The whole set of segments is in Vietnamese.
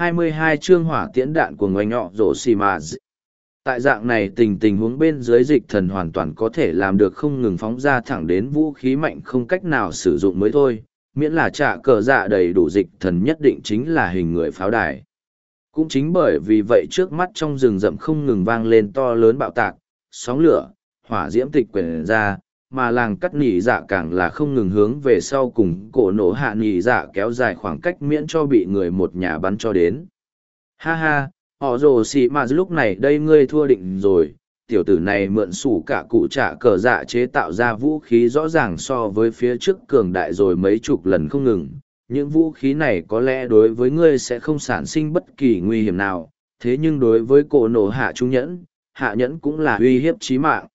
22 chương hỏa tiễn đạn của ngoanh nhọ rổ xì mà Tại dạng này tình tình huống bên dưới dịch thần hoàn toàn có thể làm được không ngừng phóng ra thẳng đến vũ khí mạnh không cách nào sử dụng mới thôi, miễn là trả cờ dạ đầy đủ dịch thần nhất định chính là hình người pháo đài. Cũng chính bởi vì vậy trước mắt trong rừng rậm không ngừng vang lên to lớn bạo tạc, sóng lửa, hỏa diễm tịch quyển ra, mà làng cắt nỉ dạ càng là không ngừng hướng về sau cùng cổ nổ hạ nỉ dạ kéo dài khoảng cách miễn cho bị người một nhà bắn cho đến. Ha ha, họ rồ xì mà lúc này đây ngươi thua định rồi, tiểu tử này mượn sủ cả cụ trả cờ dạ chế tạo ra vũ khí rõ ràng so với phía trước cường đại rồi mấy chục lần không ngừng. Những vũ khí này có lẽ đối với ngươi sẽ không sản sinh bất kỳ nguy hiểm nào, thế nhưng đối với cổ nổ hạ trung nhẫn, hạ nhẫn cũng là uy hiếp chí mạng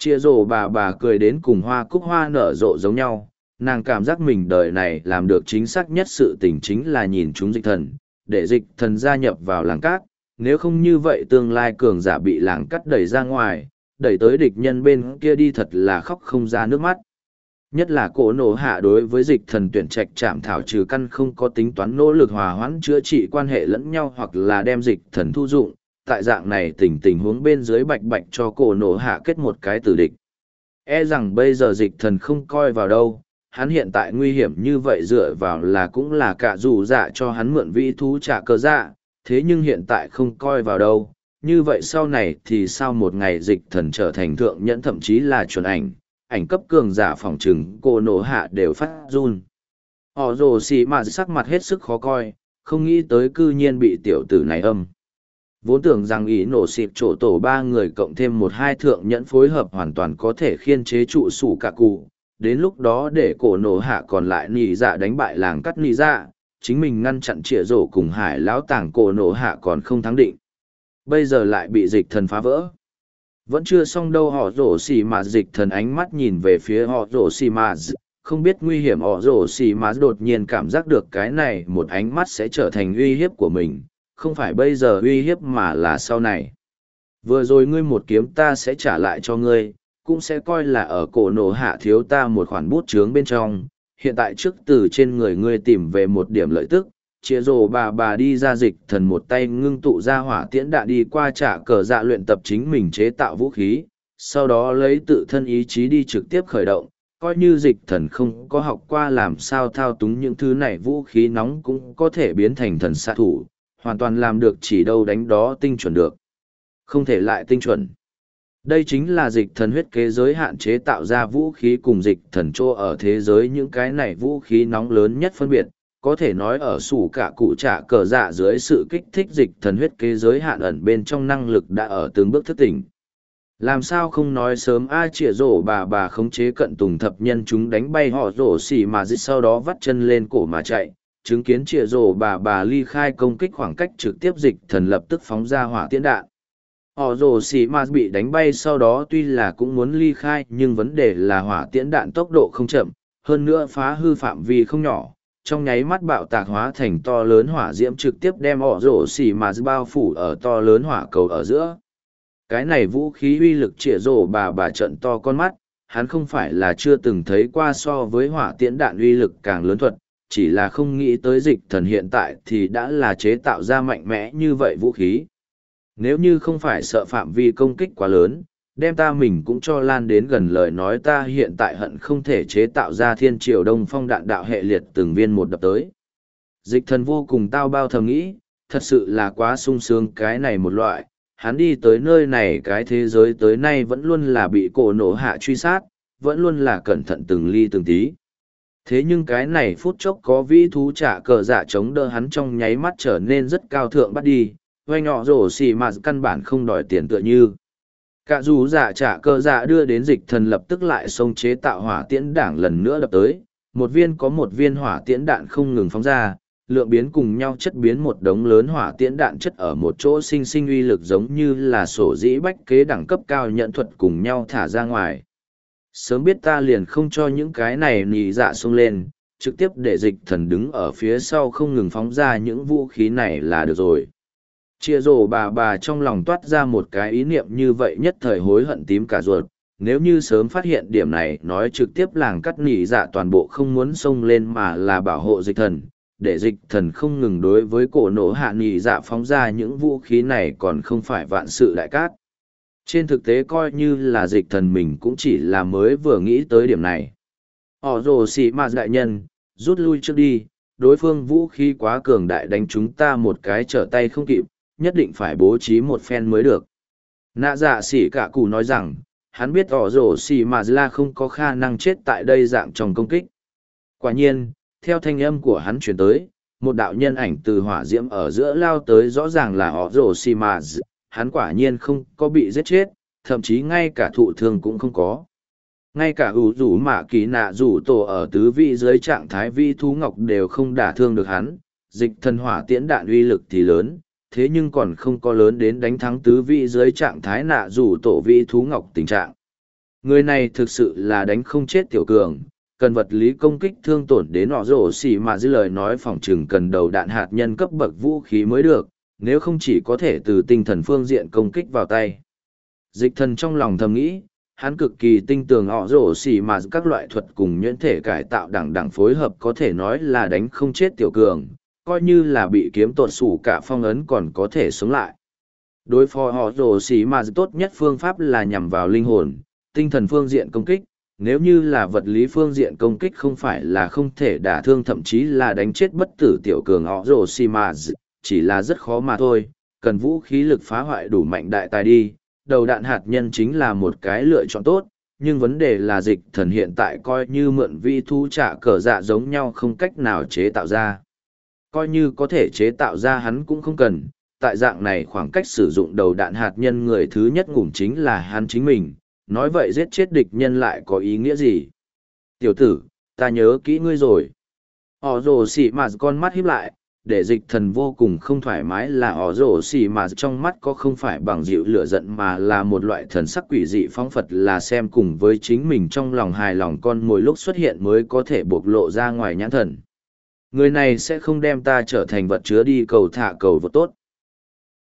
chia rổ bà bà cười đến cùng hoa cúc hoa nở rộ giống nhau. Nàng cảm giác mình đời này làm được chính xác nhất sự tình chính là nhìn chúng dịch thần, để dịch thần gia nhập vào làng cát. Nếu không như vậy tương lai cường giả bị làng cắt đẩy ra ngoài, đẩy tới địch nhân bên kia đi thật là khóc không ra nước mắt. Nhất là cổ nổ hạ đối với dịch thần tuyển trạch chạm thảo trừ căn không có tính toán nỗ lực hòa hoãn chữa trị quan hệ lẫn nhau hoặc là đem dịch thần thu dụng tại dạng này tình tình huống bên dưới bạch bạch cho cổ nổ hạ kết một cái tử địch. E rằng bây giờ dịch thần không coi vào đâu, hắn hiện tại nguy hiểm như vậy dựa vào là cũng là cả dù dạ cho hắn mượn vĩ thú trả cơ dạ, thế nhưng hiện tại không coi vào đâu. Như vậy sau này thì sao một ngày dịch thần trở thành thượng nhẫn thậm chí là chuẩn ảnh, ảnh cấp cường giả phòng trừng cô nổ hạ đều phát run. Họ rồ xì mà sắc mặt hết sức khó coi, không nghĩ tới cư nhiên bị tiểu tử này âm. Vốn tưởng rằng ý nổ xịp chỗ tổ ba người cộng thêm một hai thượng nhẫn phối hợp hoàn toàn có thể khiên chế trụ sủ cả cụ. Đến lúc đó để cổ nổ hạ còn lại nỉ dạ đánh bại làng cắt nỉ dạ, chính mình ngăn chặn trịa rổ cùng hải lão tảng cổ nổ hạ còn không thắng định. Bây giờ lại bị dịch thần phá vỡ. Vẫn chưa xong đâu họ rổ xì mà dịch thần ánh mắt nhìn về phía họ rổ xì mà không biết nguy hiểm họ rổ xì mà đột nhiên cảm giác được cái này một ánh mắt sẽ trở thành uy hiếp của mình không phải bây giờ uy hiếp mà là sau này. Vừa rồi ngươi một kiếm ta sẽ trả lại cho ngươi, cũng sẽ coi là ở cổ nổ hạ thiếu ta một khoản bút chướng bên trong. Hiện tại trước từ trên người ngươi tìm về một điểm lợi tức, chia rồ bà bà đi ra dịch thần một tay ngưng tụ ra hỏa tiễn đạn đi qua trả cờ dạ luyện tập chính mình chế tạo vũ khí, sau đó lấy tự thân ý chí đi trực tiếp khởi động, coi như dịch thần không có học qua làm sao thao túng những thứ này vũ khí nóng cũng có thể biến thành thần xạ thủ, hoàn toàn làm được chỉ đâu đánh đó tinh chuẩn được. Không thể lại tinh chuẩn. Đây chính là dịch thần huyết kế giới hạn chế tạo ra vũ khí cùng dịch thần trô ở thế giới những cái này vũ khí nóng lớn nhất phân biệt, có thể nói ở sủ cả cụ trả cờ dạ dưới sự kích thích dịch thần huyết kế giới hạn ẩn bên trong năng lực đã ở từng bước thức tỉnh. Làm sao không nói sớm ai chĩa rổ bà bà khống chế cận tùng thập nhân chúng đánh bay họ rổ xỉ mà dịch sau đó vắt chân lên cổ mà chạy, chứng kiến trịa rổ bà bà ly khai công kích khoảng cách trực tiếp dịch thần lập tức phóng ra hỏa tiễn đạn. Họ rồ xì m bị đánh bay sau đó tuy là cũng muốn ly khai, nhưng vấn đề là hỏa tiễn đạn tốc độ không chậm, hơn nữa phá hư phạm vi không nhỏ. Trong nháy mắt bạo tạc hóa thành to lớn hỏa diễm trực tiếp đem họ rổ xì ma bao phủ ở to lớn hỏa cầu ở giữa. Cái này vũ khí uy lực trịa rổ bà bà trận to con mắt, hắn không phải là chưa từng thấy qua so với hỏa tiễn đạn uy lực càng lớn thuật chỉ là không nghĩ tới dịch thần hiện tại thì đã là chế tạo ra mạnh mẽ như vậy vũ khí. Nếu như không phải sợ phạm vi công kích quá lớn, đem ta mình cũng cho lan đến gần lời nói ta hiện tại hận không thể chế tạo ra thiên triều đông phong đạn đạo hệ liệt từng viên một đập tới. Dịch thần vô cùng tao bao thầm nghĩ, thật sự là quá sung sướng cái này một loại, hắn đi tới nơi này cái thế giới tới nay vẫn luôn là bị cổ nổ hạ truy sát, vẫn luôn là cẩn thận từng ly từng tí thế nhưng cái này phút chốc có vĩ thú trả cờ dạ chống đỡ hắn trong nháy mắt trở nên rất cao thượng bắt đi oanh nhọ rổ xì mà căn bản không đòi tiền tựa như. Cả dù dạ trả cờ dạ đưa đến dịch thần lập tức lại xông chế tạo hỏa tiễn đảng lần nữa đập tới, một viên có một viên hỏa tiễn đạn không ngừng phóng ra, lượng biến cùng nhau chất biến một đống lớn hỏa tiễn đạn chất ở một chỗ sinh sinh uy lực giống như là sổ dĩ bách kế đẳng cấp cao nhận thuật cùng nhau thả ra ngoài. Sớm biết ta liền không cho những cái này nì dạ xông lên, trực tiếp để dịch thần đứng ở phía sau không ngừng phóng ra những vũ khí này là được rồi. Chia rổ bà bà trong lòng toát ra một cái ý niệm như vậy nhất thời hối hận tím cả ruột. Nếu như sớm phát hiện điểm này nói trực tiếp làng cắt nỉ dạ toàn bộ không muốn xông lên mà là bảo hộ dịch thần, để dịch thần không ngừng đối với cổ nổ hạ nỉ dạ phóng ra những vũ khí này còn không phải vạn sự đại cát. Trên thực tế coi như là dịch thần mình cũng chỉ là mới vừa nghĩ tới điểm này. Họ rồ xì mà đại nhân, rút lui trước đi, đối phương vũ khí quá cường đại đánh chúng ta một cái trở tay không kịp, nhất định phải bố trí một phen mới được. Nạ dạ xỉ cả cụ nói rằng, hắn biết ỏ rổ xỉ mà la không có khả năng chết tại đây dạng trong công kích. Quả nhiên, theo thanh âm của hắn chuyển tới, một đạo nhân ảnh từ hỏa diễm ở giữa lao tới rõ ràng là ỏ rổ xỉ mà hắn quả nhiên không có bị giết chết, thậm chí ngay cả thụ thương cũng không có. Ngay cả ủ rủ mạ kỳ nạ rủ tổ ở tứ vị dưới trạng thái vi thú ngọc đều không đả thương được hắn, dịch thần hỏa tiễn đạn uy lực thì lớn, thế nhưng còn không có lớn đến đánh thắng tứ vị dưới trạng thái nạ rủ tổ vị thú ngọc tình trạng. Người này thực sự là đánh không chết tiểu cường, cần vật lý công kích thương tổn đến họ rổ xỉ mà dư lời nói phòng trừng cần đầu đạn hạt nhân cấp bậc vũ khí mới được, nếu không chỉ có thể từ tinh thần phương diện công kích vào tay. Dịch thần trong lòng thầm nghĩ, hắn cực kỳ tinh tường họ rổ xỉ mà các loại thuật cùng nhuyễn thể cải tạo đẳng đẳng phối hợp có thể nói là đánh không chết tiểu cường, coi như là bị kiếm tuột sủ cả phong ấn còn có thể sống lại. Đối phó họ rổ xỉ mà tốt nhất phương pháp là nhằm vào linh hồn, tinh thần phương diện công kích, nếu như là vật lý phương diện công kích không phải là không thể đả thương thậm chí là đánh chết bất tử tiểu cường họ rổ xì mà chỉ là rất khó mà thôi, cần vũ khí lực phá hoại đủ mạnh đại tài đi, đầu đạn hạt nhân chính là một cái lựa chọn tốt, nhưng vấn đề là dịch thần hiện tại coi như mượn vi thu trả cờ dạ giống nhau không cách nào chế tạo ra. Coi như có thể chế tạo ra hắn cũng không cần, tại dạng này khoảng cách sử dụng đầu đạn hạt nhân người thứ nhất ngủm chính là hắn chính mình, nói vậy giết chết địch nhân lại có ý nghĩa gì? Tiểu tử, ta nhớ kỹ ngươi rồi. Họ rồ xỉ mà con mắt híp lại, để dịch thần vô cùng không thoải mái là ỏ rổ xì mà trong mắt có không phải bằng dịu lửa giận mà là một loại thần sắc quỷ dị phóng phật là xem cùng với chính mình trong lòng hài lòng con mồi lúc xuất hiện mới có thể bộc lộ ra ngoài nhãn thần. Người này sẽ không đem ta trở thành vật chứa đi cầu thả cầu vật tốt.